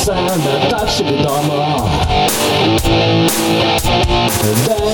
Sound that should be the more.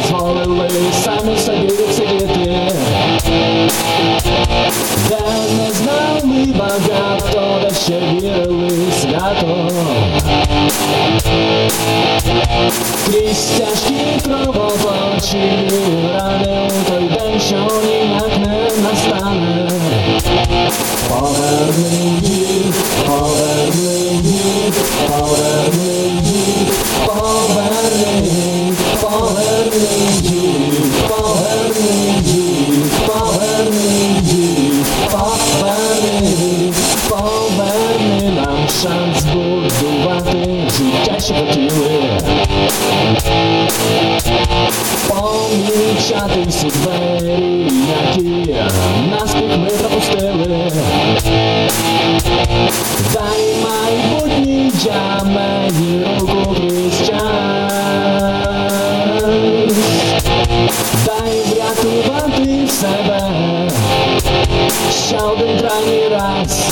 lato Gdy ścieżki radę To i ben się nim jak na stany Powerny mi, powerny mi, powerny шанс будувати життя, що хотіли. Помічати всі двері, які наспіх ми пропустили. Дай майбутній для мені руку крізь час. Дай врятувати себе ще один крайній раз.